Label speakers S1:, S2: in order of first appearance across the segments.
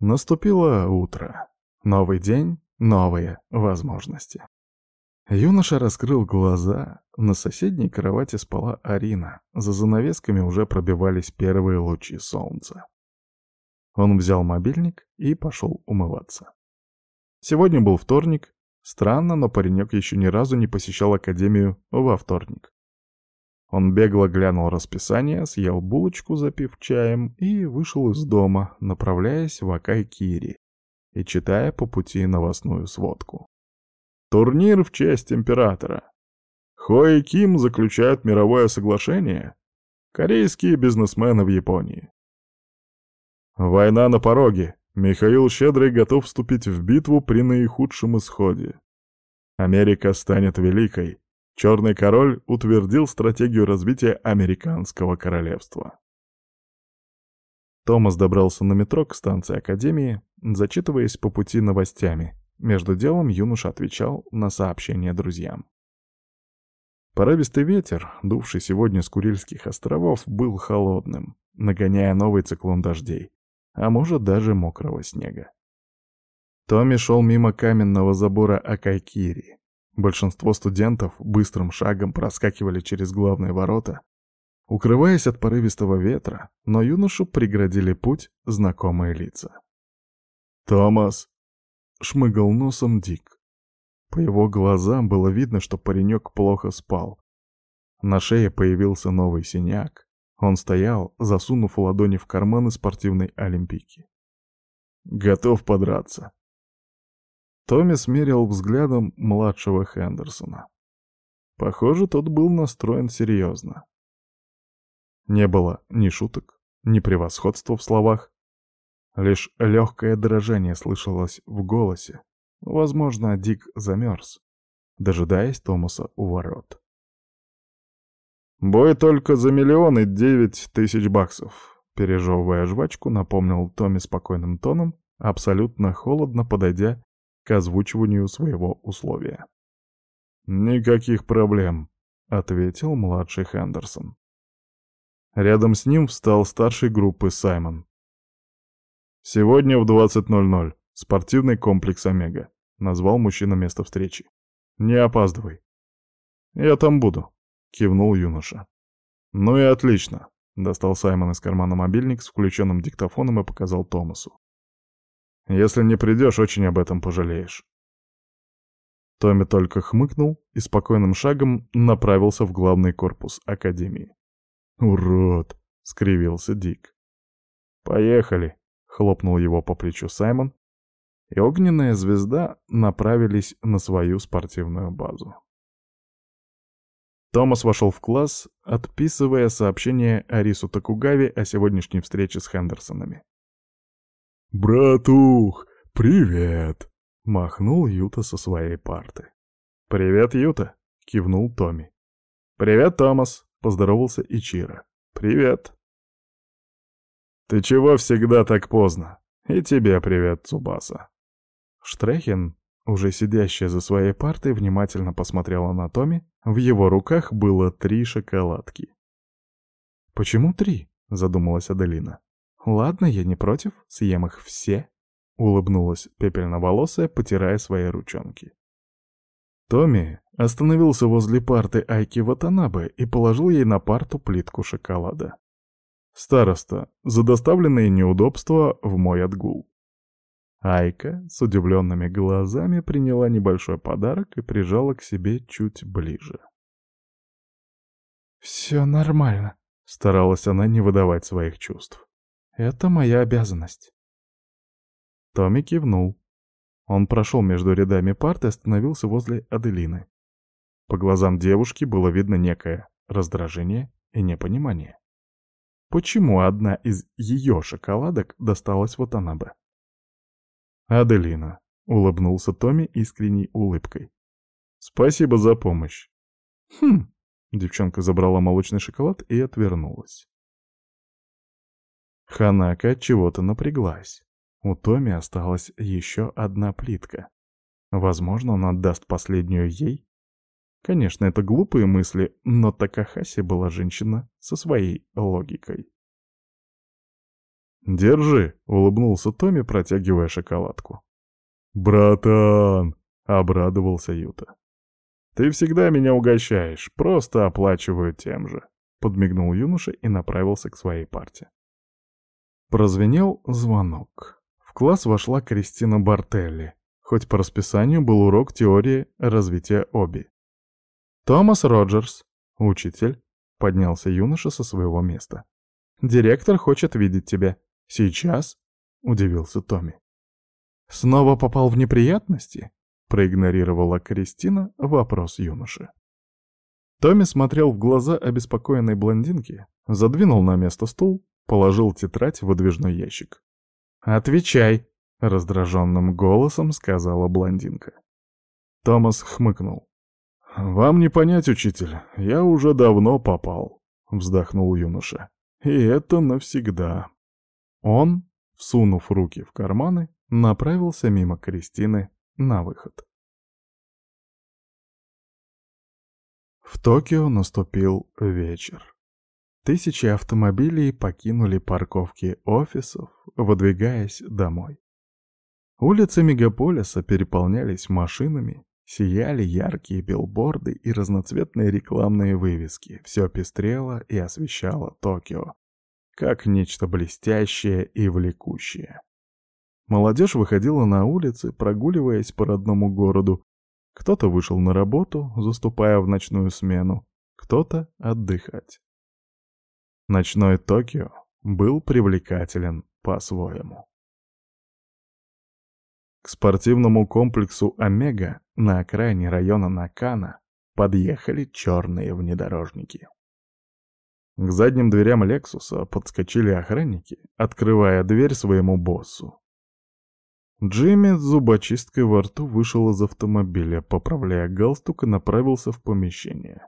S1: Наступило утро. Новый день, новые возможности. Юноша раскрыл глаза. На соседней кровати спала Арина. За занавесками уже пробивались первые лучи солнца. Он взял мобильник и пошел умываться. Сегодня был вторник. Странно, но паренек еще ни разу не посещал академию во вторник. Он бегло глянул расписание, съел булочку, запив чаем, и вышел из дома, направляясь в Акай-Кири и читая по пути новостную сводку. Турнир в честь императора. Хо и Ким заключают мировое соглашение. Корейские бизнесмены в Японии. Война на пороге. Михаил Щедрый готов вступить в битву при наихудшем исходе. Америка станет великой. Черный король утвердил стратегию развития американского королевства. Томас добрался на метро к станции Академии, зачитываясь по пути новостями. Между делом юноша отвечал на сообщения друзьям. Порывистый ветер, дувший сегодня с Курильских островов, был холодным, нагоняя новый циклон дождей, а может даже мокрого снега. Томми шел мимо каменного забора Акайкири. Большинство студентов быстрым шагом проскакивали через главные ворота, укрываясь от порывистого ветра, но юношу преградили путь знакомые лица. «Томас!» — шмыгал носом Дик. По его глазам было видно, что паренек плохо спал. На шее появился новый синяк. Он стоял, засунув ладони в карманы спортивной олимпийки. «Готов подраться», Томми смерил взглядом младшего Хендерсона. Похоже, тот был настроен серьезно. Не было ни шуток, ни превосходства в словах. Лишь легкое дрожание слышалось в голосе. Возможно, Дик замерз, дожидаясь Томаса у ворот. «Бой только за миллион и девять тысяч баксов», — пережевывая жвачку, напомнил Томми спокойным тоном, абсолютно холодно подойдя к озвучиванию своего условия. «Никаких проблем», — ответил младший Хендерсон. Рядом с ним встал старший группы Саймон. «Сегодня в 20.00. Спортивный комплекс «Омега», — назвал мужчина место встречи. «Не опаздывай». «Я там буду», — кивнул юноша. «Ну и отлично», — достал Саймон из кармана мобильник с включенным диктофоном и показал Томасу. Если не придешь, очень об этом пожалеешь. Томми только хмыкнул и спокойным шагом направился в главный корпус Академии. «Урод!» — скривился Дик. «Поехали!» — хлопнул его по плечу Саймон, и огненная звезда направились на свою спортивную базу. Томас вошел в класс, отписывая сообщение Арису Такугаве о сегодняшней встрече с Хендерсонами. «Братух, привет!» — махнул Юта со своей парты. «Привет, Юта!» — кивнул Томми. «Привет, Томас!» — поздоровался Ичиро. «Привет!» «Ты чего всегда так поздно? И тебе привет, Цубаса!» Штрехин, уже сидящая за своей партой, внимательно посмотрела на Томми. В его руках было три шоколадки. «Почему три?» — задумалась Аделина. «Ладно, я не против, съем их все», — улыбнулась пепельноволосая, потирая свои ручонки. Томми остановился возле парты Айки Ватанабе и положил ей на парту плитку шоколада. «Староста, за доставленные неудобства в мой отгул». Айка с удивленными глазами приняла небольшой подарок и прижала к себе чуть ближе. «Все нормально», — старалась она не выдавать своих чувств. Это моя обязанность. Томми кивнул. Он прошел между рядами парт и остановился возле Аделины. По глазам девушки было видно некое раздражение и непонимание. Почему одна из ее шоколадок досталась вот она бы? «Аделина», — улыбнулся Томми искренней улыбкой. «Спасибо за помощь». «Хм», — девчонка забрала молочный шоколад и отвернулась. Ханака чего-то напряглась. У Томи осталась еще одна плитка. Возможно, он отдаст последнюю ей? Конечно, это глупые мысли, но Такахаси была женщина со своей логикой. «Держи», — улыбнулся Томми, протягивая шоколадку. «Братан!» — обрадовался Юта. «Ты всегда меня угощаешь, просто оплачиваю тем же», — подмигнул юноша и направился к своей парте. Прозвенел звонок. В класс вошла Кристина Бартелли, хоть по расписанию был урок теории развития оби. «Томас Роджерс, учитель», — поднялся юноша со своего места. «Директор хочет видеть тебя. Сейчас?» — удивился Томми. «Снова попал в неприятности?» — проигнорировала Кристина вопрос юноши. Томми смотрел в глаза обеспокоенной блондинки, задвинул на место стул, положил тетрадь в выдвижной ящик. «Отвечай!» — раздраженным голосом сказала блондинка. Томас хмыкнул. «Вам не понять, учитель, я уже давно попал», — вздохнул юноша. «И это навсегда». Он, всунув руки в карманы, направился мимо Кристины на выход. В Токио наступил вечер. Тысячи автомобилей покинули парковки офисов, выдвигаясь домой. Улицы мегаполиса переполнялись машинами, сияли яркие билборды и разноцветные рекламные вывески. Все пестрело и освещало Токио, как нечто блестящее и влекущее. Молодежь выходила на улицы, прогуливаясь по родному городу. Кто-то вышел на работу, заступая в ночную смену, кто-то отдыхать. Ночной Токио был привлекателен по-своему. К спортивному комплексу «Омега» на окраине района Накана подъехали черные внедорожники. К задним дверям «Лексуса» подскочили охранники, открывая дверь своему боссу. Джимми с зубочисткой во рту вышел из автомобиля, поправляя галстук и направился в помещение.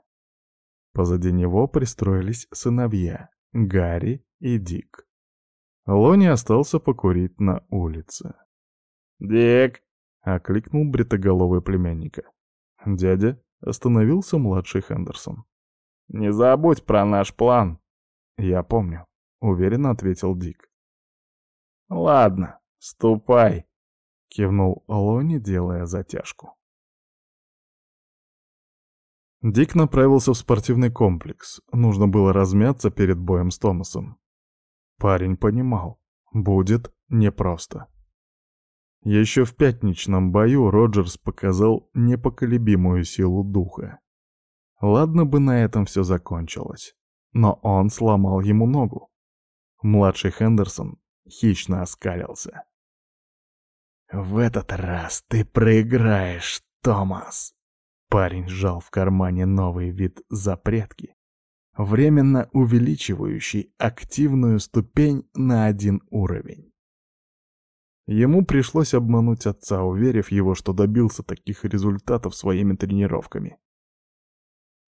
S1: Позади него пристроились сыновья — Гарри и Дик. Лони остался покурить на улице. «Дик!» — окликнул бритоголовый племянника. «Дядя?» — остановился младший Хендерсон. «Не забудь про наш план!» «Я помню», — уверенно ответил Дик. «Ладно, ступай!» — кивнул Лони, делая затяжку. Дик направился в спортивный комплекс. Нужно было размяться перед боем с Томасом. Парень понимал, будет непросто. Еще в пятничном бою Роджерс показал непоколебимую силу духа. Ладно бы на этом все закончилось, но он сломал ему ногу. Младший Хендерсон хищно оскалился. «В этот раз ты проиграешь, Томас!» Парень сжал в кармане новый вид запретки, временно увеличивающий активную ступень на один уровень. Ему пришлось обмануть отца, уверив его, что добился таких результатов своими тренировками.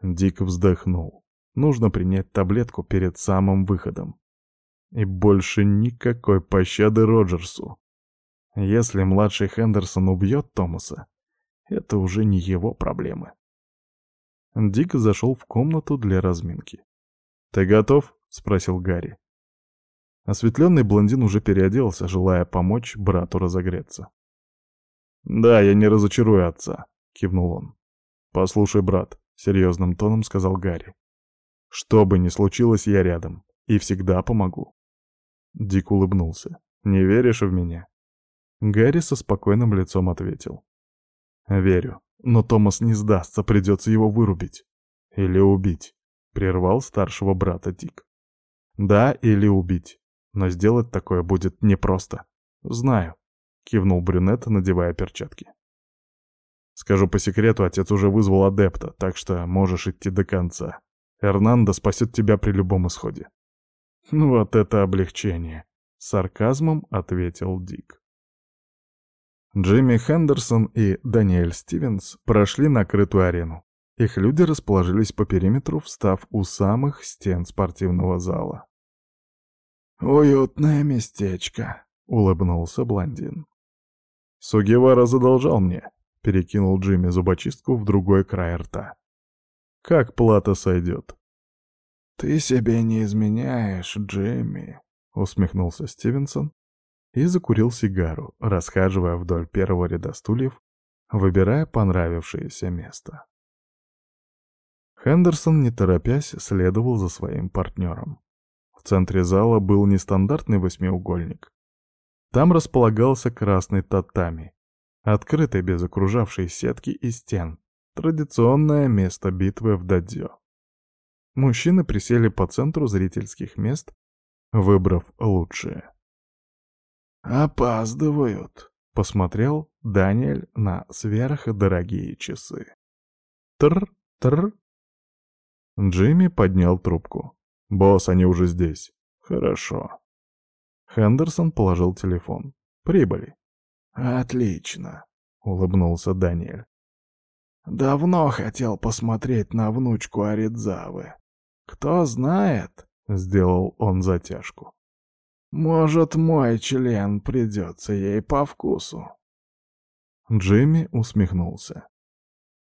S1: Дик вздохнул. Нужно принять таблетку перед самым выходом. И больше никакой пощады Роджерсу. Если младший Хендерсон убьет Томаса, это уже не его проблемы. Дик зашел в комнату для разминки. «Ты готов?» — спросил Гарри. Осветленный блондин уже переоделся, желая помочь брату разогреться. «Да, я не разочарую отца», — кивнул он. «Послушай, брат», — серьезным тоном сказал Гарри. «Что бы ни случилось, я рядом. И всегда помогу». Дик улыбнулся. «Не веришь в меня?» Гарри со спокойным лицом ответил. «Верю, но Томас не сдастся, придется его вырубить. Или убить», — прервал старшего брата Дик. «Да, или убить. Но сделать такое будет непросто. Знаю, кивнул брюнет, надевая перчатки. Скажу по секрету, отец уже вызвал адепта, так что можешь идти до конца. Эрнандо спасет тебя при любом исходе. Вот это облегчение, сарказмом ответил Дик. Джимми Хендерсон и Даниэль Стивенс прошли накрытую арену. Их люди расположились по периметру, встав у самых стен спортивного зала. «Уютное местечко», — улыбнулся блондин. «Сугевара задолжал мне», — перекинул Джимми зубочистку в другой край рта. «Как плата сойдет?» «Ты себе не изменяешь, Джимми», — усмехнулся Стивенсон и закурил сигару, расхаживая вдоль первого ряда стульев, выбирая понравившееся место. Хендерсон, не торопясь, следовал за своим партнером. В центре зала был нестандартный восьмиугольник. Там располагался красный татами, открытый без окружавшей сетки и стен, традиционное место битвы в дадзё. Мужчины присели по центру зрительских мест, выбрав лучшее. «Опаздывают», — посмотрел Даниэль на сверхдорогие часы. «Тр-тр». Джимми поднял трубку. «Босс, они уже здесь». «Хорошо». Хендерсон положил телефон. «Прибыли». «Отлично», — улыбнулся Даниэль. «Давно хотел посмотреть на внучку Аридзавы. Кто знает», — сделал он затяжку. «Может, мой член придется ей по вкусу». Джимми усмехнулся.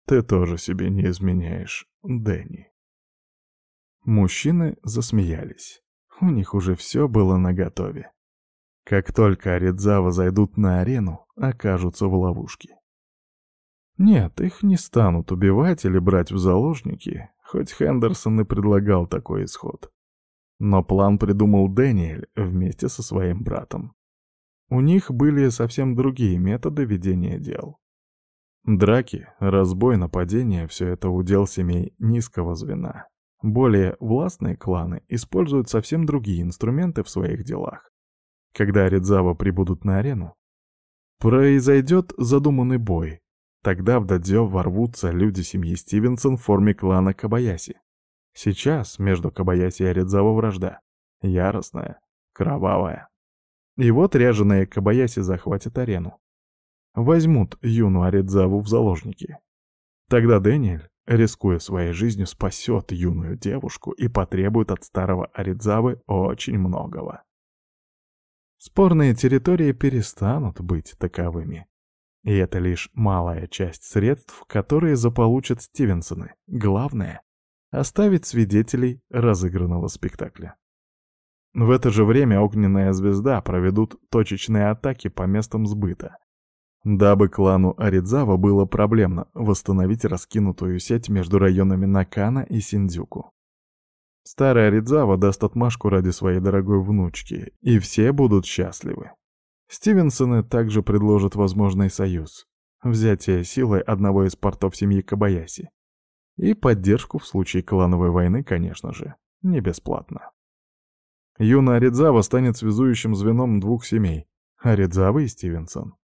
S1: «Ты тоже себе не изменяешь, Дэнни». Мужчины засмеялись. У них уже все было наготове. Как только Аридзава зайдут на арену, окажутся в ловушке. Нет, их не станут убивать или брать в заложники, хоть Хендерсон и предлагал такой исход. Но план придумал Дэниэль вместе со своим братом. У них были совсем другие методы ведения дел. Драки, разбой, нападения — все это удел семей низкого звена. Более властные кланы используют совсем другие инструменты в своих делах. Когда Ридзава прибудут на арену, произойдет задуманный бой. Тогда в дадзё ворвутся люди семьи Стивенсон в форме клана Кабаяси. Сейчас между Кабаяси и Аридзава вражда. Яростная, кровавая. И вот ряженые Кабаяси захватят арену. Возьмут юну Аридзаву в заложники. Тогда Дэниэль, рискуя своей жизнью, спасет юную девушку и потребует от старого Аридзавы очень многого. Спорные территории перестанут быть таковыми. И это лишь малая часть средств, которые заполучат Стивенсоны. Главное — оставить свидетелей разыгранного спектакля. В это же время Огненная Звезда проведут точечные атаки по местам сбыта. Дабы клану Аридзава было проблемно восстановить раскинутую сеть между районами Накана и Синдзюку. Старая Ридзава даст отмашку ради своей дорогой внучки, и все будут счастливы. Стивенсоны также предложат возможный союз, взятие силой одного из портов семьи Кабаяси. И поддержку в случае клановой войны, конечно же, не бесплатно. Юна Аридзава станет связующим звеном двух семей — Аридзава и Стивенсон.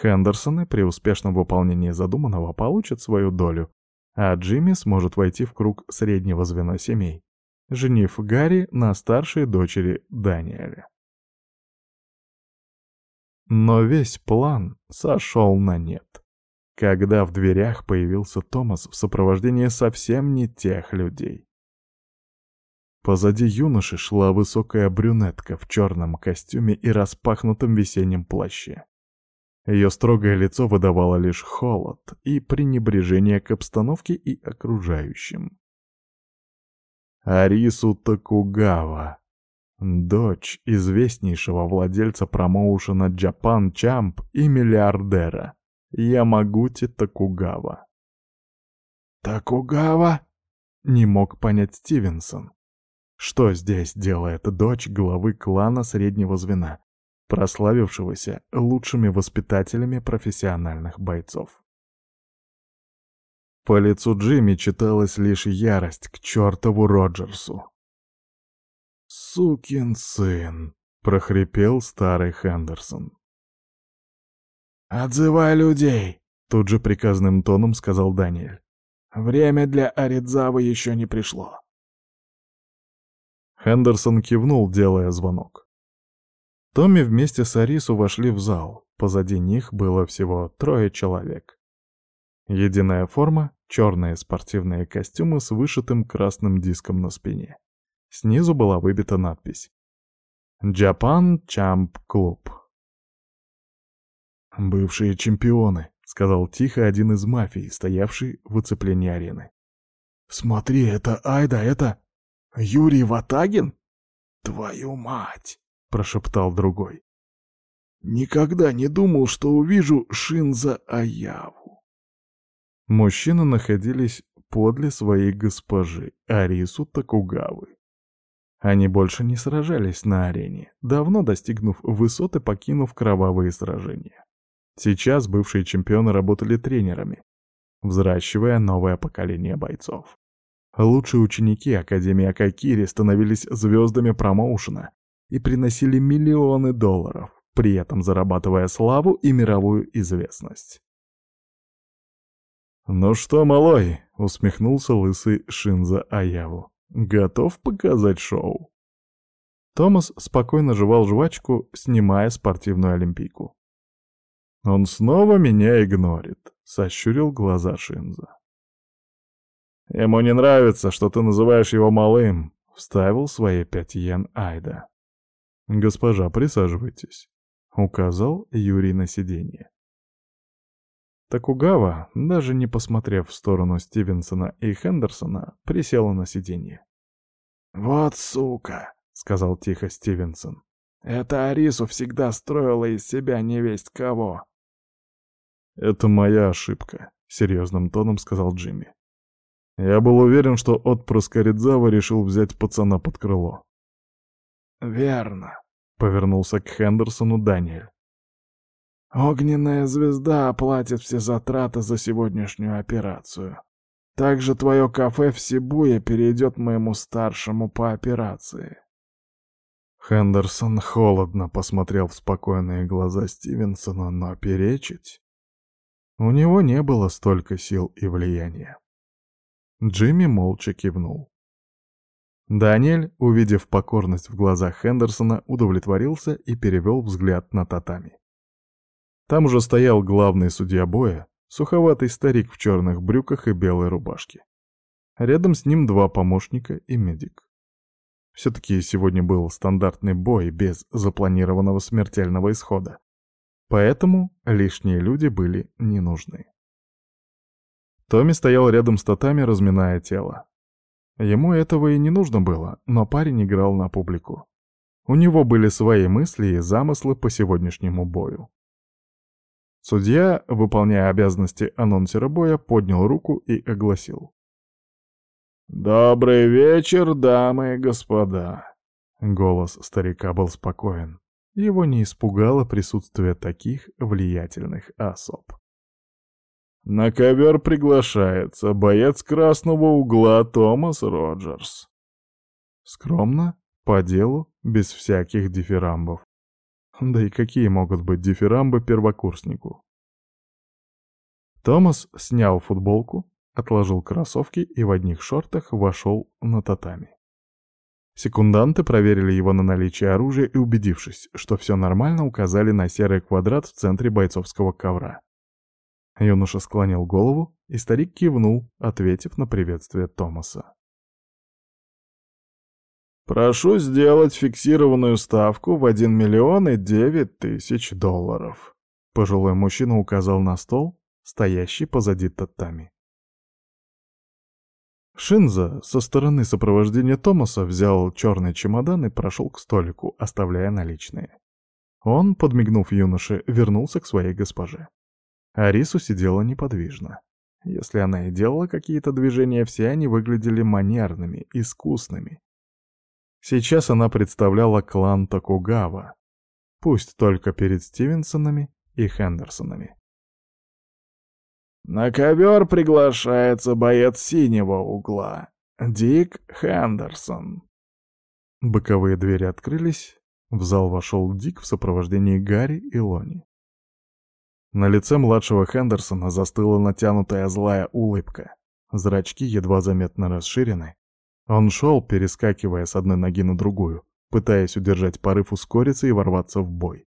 S1: Хендерсоны при успешном выполнении задуманного получат свою долю, а Джимми сможет войти в круг среднего звена семей, женив Гарри на старшей дочери Даниэля. Но весь план сошел на нет, когда в дверях появился Томас в сопровождении совсем не тех людей. Позади юноши шла высокая брюнетка в черном костюме и распахнутом весеннем плаще. Ее строгое лицо выдавало лишь холод и пренебрежение к обстановке и окружающим. Арису Такугава, дочь известнейшего владельца промоушена Japan Champ и миллиардера Ямагути Такугава. «Такугава?» — не мог понять Стивенсон. Что здесь делает дочь главы клана среднего звена? прославившегося лучшими воспитателями профессиональных бойцов. По лицу Джимми читалась лишь ярость к чертову Роджерсу. «Сукин сын!» — прохрипел старый Хендерсон. «Отзывай людей!» — тут же приказным тоном сказал Даниэль. «Время для Аридзавы еще не пришло». Хендерсон кивнул, делая звонок. Томми вместе с Арису вошли в зал. Позади них было всего трое человек. Единая форма, черные спортивные костюмы с вышитым красным диском на спине. Снизу была выбита надпись «Japan Champ Club». «Бывшие чемпионы», — сказал тихо один из мафий, стоявший в оцеплении арены. «Смотри, это Айда, это Юрий Ватагин?» твою мать!» — прошептал другой. «Никогда не думал, что увижу Шинза Аяву». Мужчины находились подле своей госпожи, Арису Такугавы. Они больше не сражались на арене, давно достигнув высоты, покинув кровавые сражения. Сейчас бывшие чемпионы работали тренерами, взращивая новое поколение бойцов. Лучшие ученики Академии Акакири становились звездами промоушена и приносили миллионы долларов, при этом зарабатывая славу и мировую известность. «Ну что, малой?» — усмехнулся лысый Шинза Аяву. «Готов показать шоу?» Томас спокойно жевал жвачку, снимая спортивную олимпийку. «Он снова меня игнорит», — сощурил глаза Шинза. «Ему не нравится, что ты называешь его малым», — вставил свои пять йен Айда. «Госпожа, присаживайтесь», — указал Юрий на сиденье. Такугава, даже не посмотрев в сторону Стивенсона и Хендерсона, присела на сиденье. «Вот сука!» — сказал тихо Стивенсон. «Это Арису всегда строила из себя невесть кого». «Это моя ошибка», — серьезным тоном сказал Джимми. «Я был уверен, что отпрыск Аридзава решил взять пацана под крыло». «Верно», — повернулся к Хендерсону Даниэль. Огненная звезда оплатит все затраты за сегодняшнюю операцию. Также твое кафе в Сибуе перейдет моему старшему по операции. Хендерсон холодно посмотрел в спокойные глаза Стивенсона, но перечить... У него не было столько сил и влияния. Джимми молча кивнул. Даниэль, увидев покорность в глазах Хендерсона, удовлетворился и перевел взгляд на татами. Там уже стоял главный судья боя, суховатый старик в черных брюках и белой рубашке. Рядом с ним два помощника и медик. Все-таки сегодня был стандартный бой без запланированного смертельного исхода. Поэтому лишние люди были не нужны. Томми стоял рядом с татами, разминая тело. Ему этого и не нужно было, но парень играл на публику. У него были свои мысли и замыслы по сегодняшнему бою. Судья, выполняя обязанности анонсера боя, поднял руку и огласил. «Добрый вечер, дамы и господа!» Голос старика был спокоен. Его не испугало присутствие таких влиятельных особ. На ковер приглашается боец красного угла Томас Роджерс. Скромно, по делу, без всяких дифирамбов. Да и какие могут быть дифирамбы первокурснику? Томас снял футболку, отложил кроссовки и в одних шортах вошел на татами. Секунданты проверили его на наличие оружия и, убедившись, что все нормально, указали на серый квадрат в центре бойцовского ковра. Юноша склонил голову, и старик кивнул, ответив на приветствие Томаса. Прошу сделать фиксированную ставку в 1 миллион и 9 тысяч долларов. Пожилой мужчина указал на стол, стоящий позади татами. Шинза со стороны сопровождения Томаса взял черный чемодан и прошел к столику, оставляя наличные. Он, подмигнув юноше, вернулся к своей госпоже. Арису сидела неподвижно. Если она и делала какие-то движения, все они выглядели манерными, искусными, Сейчас она представляла клан Токугава, пусть только перед Стивенсонами и Хендерсонами. На ковер приглашается боец синего угла, Дик Хендерсон. Боковые двери открылись, в зал вошел Дик в сопровождении Гарри и Лони. На лице младшего Хендерсона застыла натянутая злая улыбка. Зрачки едва заметно расширены, он шел, перескакивая с одной ноги на другую, пытаясь удержать порыв ускориться и ворваться в бой.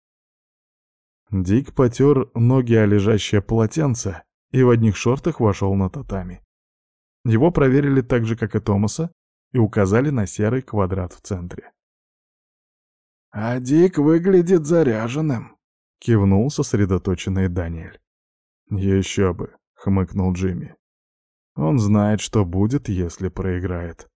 S1: Дик потер ноги о лежащее полотенце и в одних шортах вошел на татами. Его проверили так же, как и Томаса, и указали на серый квадрат в центре. «А Дик выглядит заряженным», — кивнул сосредоточенный Даниэль. «Еще бы», — хмыкнул Джимми. «Он знает, что будет, если проиграет».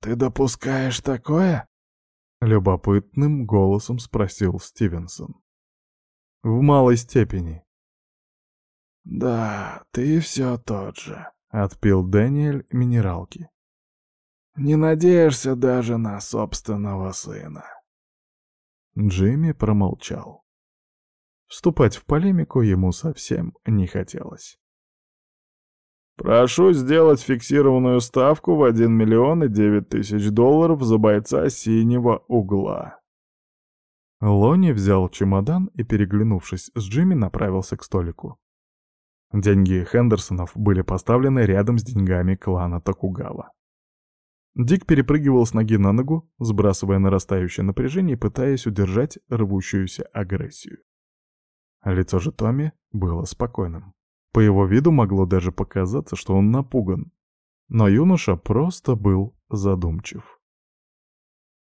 S1: «Ты допускаешь такое?» — любопытным голосом спросил Стивенсон. «В малой степени».
S2: «Да, ты все тот же», —
S1: отпил Дэниэль минералки.
S2: «Не надеешься даже на собственного сына».
S1: Джимми промолчал. Вступать в полемику ему совсем не хотелось. «Прошу сделать фиксированную ставку в 1 миллион и 9 тысяч долларов за бойца синего угла». Лони взял чемодан и, переглянувшись с Джимми, направился к столику. Деньги Хендерсонов были поставлены рядом с деньгами клана Токугава. Дик перепрыгивал с ноги на ногу, сбрасывая нарастающее напряжение и пытаясь удержать рвущуюся агрессию. Лицо же Томми было спокойным. По его виду могло даже показаться, что он напуган. Но юноша просто был задумчив.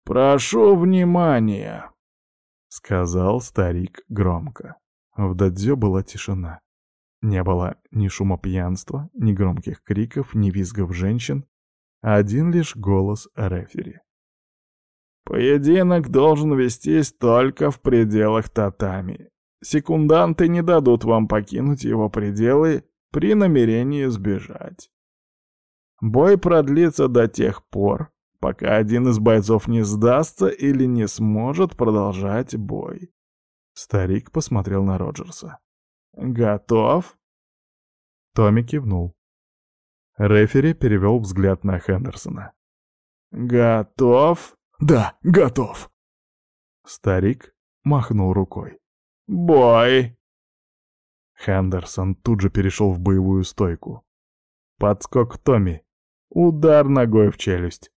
S2: «Прошу внимания!»
S1: — сказал старик громко. В дадзё была тишина. Не было ни шума пьянства, ни громких криков, ни визгов женщин, а один лишь голос рефери. «Поединок должен вестись только в пределах татами. Секунданты не дадут вам покинуть его пределы при намерении сбежать. Бой продлится до тех пор, пока один из бойцов не сдастся или не сможет продолжать бой. Старик посмотрел на Роджерса. «Готов?» Томми кивнул. Рефери перевел взгляд на Хендерсона. «Готов?» «Да, готов!» Старик махнул рукой. «Бой!» Хендерсон тут же перешел в боевую стойку. Подскок Томми. Удар ногой в челюсть.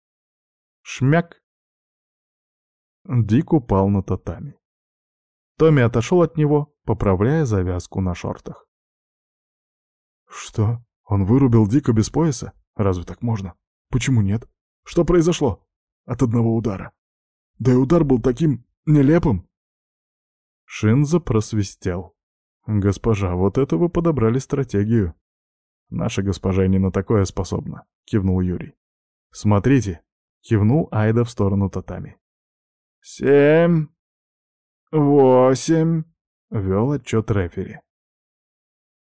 S1: Шмяк! Дик упал на татами. Томми отошел от него, поправляя завязку на шортах. «Что? Он вырубил Дика без пояса? Разве так можно? Почему нет? Что произошло? От одного удара. Да и удар был таким нелепым!» Шинза просвистел. «Госпожа, вот это вы подобрали стратегию». «Наша госпожа не на такое способна», — кивнул Юрий. «Смотрите», — кивнул Айда в сторону татами.
S2: «Семь, восемь», —
S1: вел отчет рефери.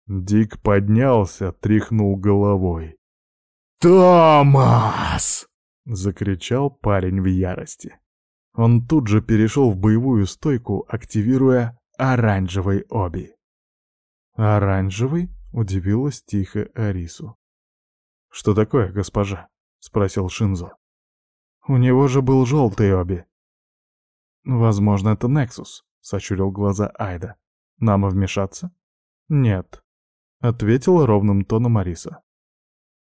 S1: Дик поднялся, тряхнул головой.
S2: «Томас!»
S1: — закричал парень в ярости. Он тут же перешел в боевую стойку, активируя оранжевый оби. «Оранжевый?» — удивилась тихо Арису. «Что такое, госпожа?» — спросил Шинзо. «У него же был желтый оби». «Возможно, это Нексус», — сочурил глаза Айда. «Нам вмешаться?» «Нет», — ответила ровным тоном Ариса.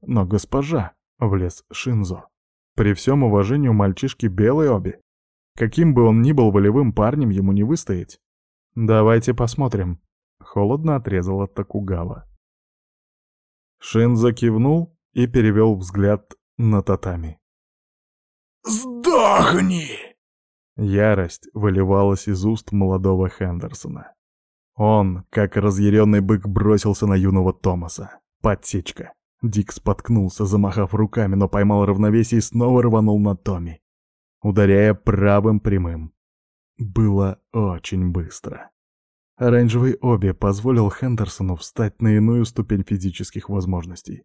S1: «Но госпожа», — влез Шинзо, — «при всем уважении у мальчишки белый оби. Каким бы он ни был волевым парнем, ему не выстоять. Давайте посмотрим. Холодно отрезала Токугава. Шинза кивнул и перевел взгляд на татами.
S2: «Сдохни!»
S1: Ярость выливалась из уст молодого Хендерсона. Он, как разъяренный бык, бросился на юного Томаса. Подсечка. Дик споткнулся, замахав руками, но поймал равновесие и снова рванул на Томи ударяя правым прямым. Было очень быстро. Оранжевый обе позволил Хендерсону встать на иную ступень физических возможностей.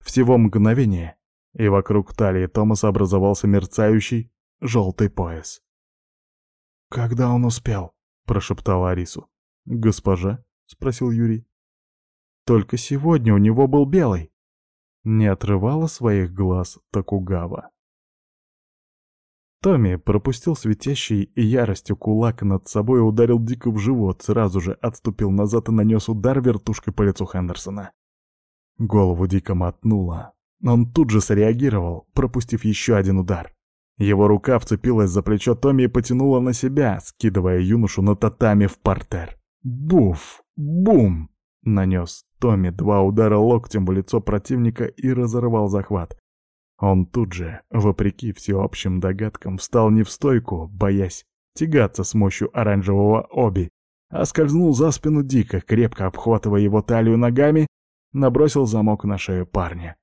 S1: Всего мгновение, и вокруг талии Томаса образовался мерцающий желтый пояс. «Когда он успел?» — прошептала Арису. «Госпожа?» — спросил Юрий. «Только сегодня у него был белый». Не отрывала своих глаз Токугава. Томми пропустил светящий и яростью кулак над собой ударил Дика в живот, сразу же отступил назад и нанес удар вертушкой по лицу Хендерсона. Голову Дика мотнуло. Он тут же среагировал, пропустив еще один удар. Его рука вцепилась за плечо Томми и потянула на себя, скидывая юношу на татами в портер. Буф! Бум! Нанес Томми два удара локтем в лицо противника и разорвал захват. Он тут же, вопреки всеобщим догадкам, встал не в стойку, боясь тягаться с мощью оранжевого оби, а скользнул за спину Дика, крепко обхватывая его талию ногами, набросил замок на шею парня.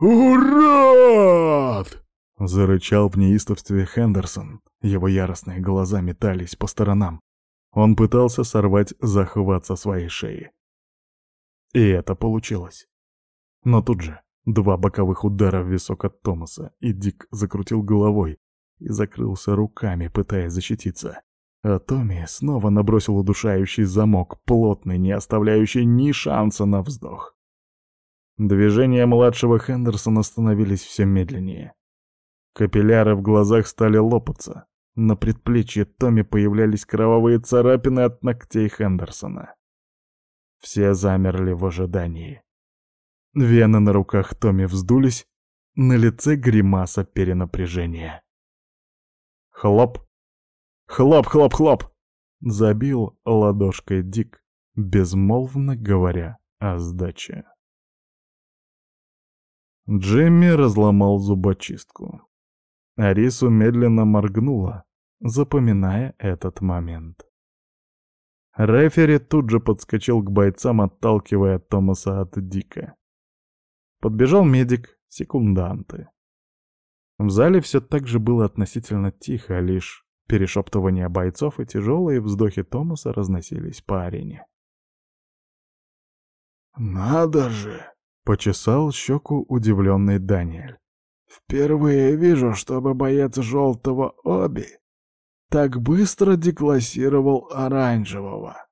S2: «Урод!»
S1: — Зарычал в неистовстве Хендерсон. Его яростные глаза метались по сторонам. Он пытался сорвать захват со своей шеи. И это получилось. Но тут же два боковых удара в висок от Томаса, и Дик закрутил головой и закрылся руками, пытаясь защититься. А Томми снова набросил удушающий замок, плотный, не оставляющий ни шанса на вздох. Движения младшего Хендерсона становились все медленнее. Капилляры в глазах стали лопаться. На предплечье Томми появлялись кровавые царапины от ногтей Хендерсона. Все замерли в ожидании. Вены на руках Томми вздулись, на лице гримаса перенапряжения. Хлоп! Хлоп-хлоп-хлоп! Забил ладошкой Дик, безмолвно говоря о сдаче. Джимми разломал зубочистку. Арису медленно моргнула, запоминая этот момент. Рефери тут же подскочил к бойцам, отталкивая Томаса от Дика. Подбежал медик, секунданты. В зале все так же было относительно тихо, лишь перешептывания бойцов и тяжелые вздохи Томаса разносились по арене.
S2: «Надо же!»
S1: — почесал щеку удивленный Даниэль.
S2: Впервые вижу, чтобы боец желтого Оби так быстро деклассировал оранжевого.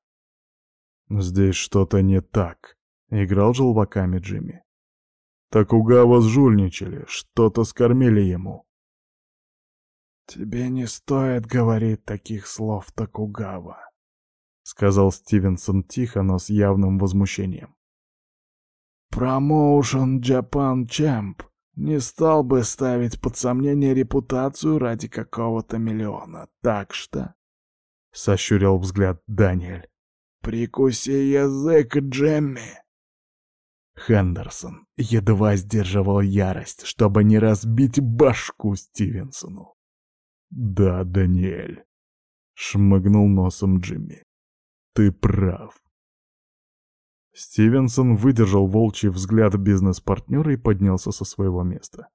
S1: Здесь что-то не так, играл желваками Джимми. Так Такугава сжульничали, что-то скормили ему.
S2: «Тебе не стоит говорить таких слов, Такугава», —
S1: сказал Стивенсон тихо, но с явным возмущением.
S2: «Промоушен Japan Champ не стал бы ставить под сомнение репутацию ради какого-то миллиона, так что...»
S1: — сощурил взгляд Даниэль.
S2: «Прикуси язык, Джемми!»
S1: Хендерсон едва сдерживал ярость, чтобы не разбить башку Стивенсону. «Да, Даниэль», — шмыгнул носом Джимми. «Ты прав. Стивенсон выдержал волчий взгляд бизнес-партнера и поднялся со своего места.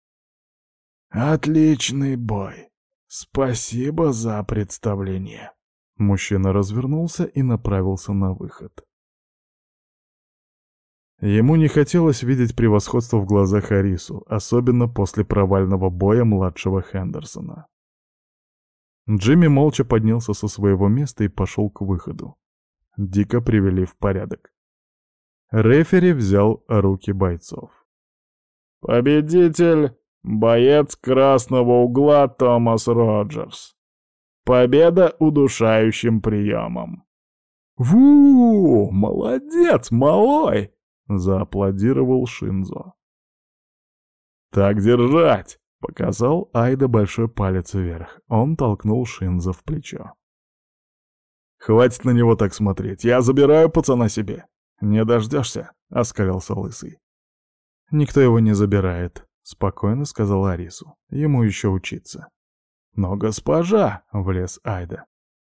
S2: «Отличный бой! Спасибо за представление!»
S1: Мужчина развернулся и направился на выход. Ему не хотелось видеть превосходство в глазах Арису, особенно после провального боя младшего Хендерсона. Джимми молча поднялся со своего места и пошел к выходу. Дико привели в порядок. Рефери взял руки бойцов.
S2: «Победитель — боец красного угла Томас Роджерс. Победа удушающим приемом».
S1: «Ву! Молодец, малой!» — зааплодировал Шинзо. «Так держать!» — показал Айда большой палец вверх. Он толкнул Шинзо в плечо. «Хватит на него так смотреть. Я забираю пацана себе. «Не дождешься?» — оскалился Лысый. «Никто его не забирает», — спокойно сказала Арису. «Ему еще учиться». «Но госпожа!» — влез Айда.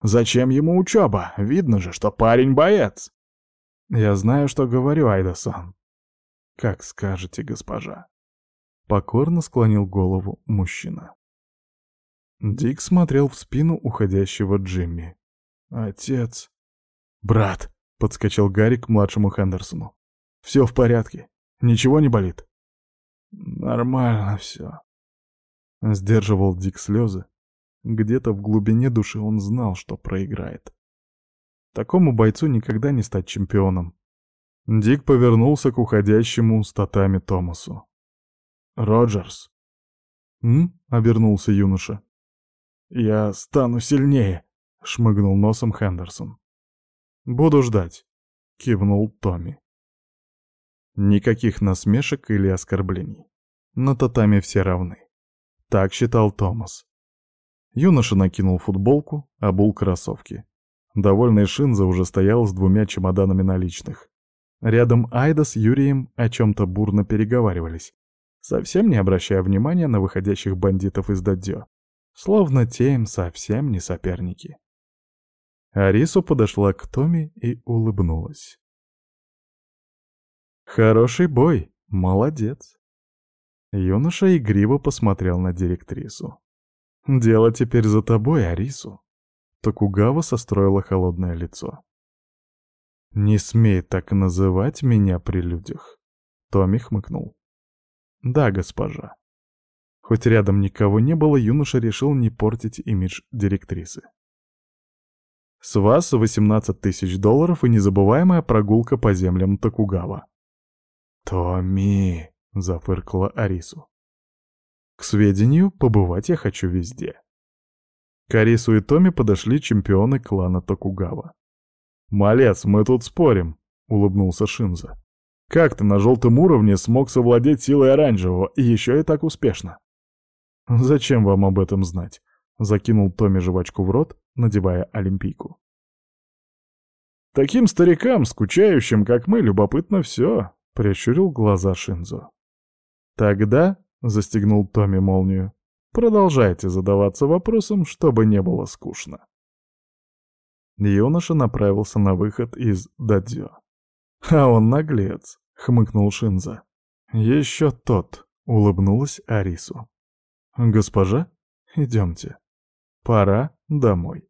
S1: «Зачем ему учеба? Видно же, что парень боец!» «Я знаю, что говорю, Айда-сан». «Как скажете, госпожа». Покорно склонил голову мужчина. Дик смотрел в спину уходящего Джимми. «Отец...» «Брат!» — подскочил Гарри к младшему Хендерсону. «Все в порядке. Ничего не болит?» «Нормально все», — сдерживал Дик слезы. Где-то в глубине души он знал, что проиграет. Такому бойцу никогда не стать чемпионом. Дик повернулся к уходящему с татами Томасу. «Роджерс?» «М?» — обернулся юноша. «Я стану сильнее», — шмыгнул носом Хендерсон. «Буду ждать», — кивнул Томми. Никаких насмешек или оскорблений. На татами все равны. Так считал Томас. Юноша накинул футболку, обул кроссовки. Довольный Шинза уже стоял с двумя чемоданами наличных. Рядом Айда с Юрием о чем-то бурно переговаривались, совсем не обращая внимания на выходящих бандитов из Дадзё. Словно те им совсем не соперники. Арису подошла к Томи и улыбнулась. «Хороший бой, молодец!» Юноша игриво посмотрел на директрису. «Дело теперь за тобой, Арису». Токугава состроила холодное лицо. «Не смей так называть меня при людях», — Томми хмыкнул. «Да, госпожа». Хоть рядом никого не было, юноша решил не портить имидж директрисы. «С вас 18 тысяч долларов и незабываемая прогулка по землям Токугава».
S2: «Томми!» — зафыркала Арису.
S1: «К сведению, побывать я хочу везде». К Арису и Томи подошли чемпионы клана Токугава. «Малец, мы тут спорим», — улыбнулся Шинза. «Как ты на желтом уровне смог совладеть силой оранжевого, и еще и так успешно?» «Зачем вам об этом знать?» — закинул Томми жвачку в рот, надевая олимпийку. «Таким старикам, скучающим, как мы, любопытно все», — прищурил глаза Шинзо. «Тогда», — застегнул Томми молнию, — «продолжайте задаваться вопросом, чтобы не было скучно». Юноша направился на выход из дадзё. «А он наглец», — хмыкнул Шинза. «Еще тот», — улыбнулась Арису. «Госпожа, идемте. Пора домой».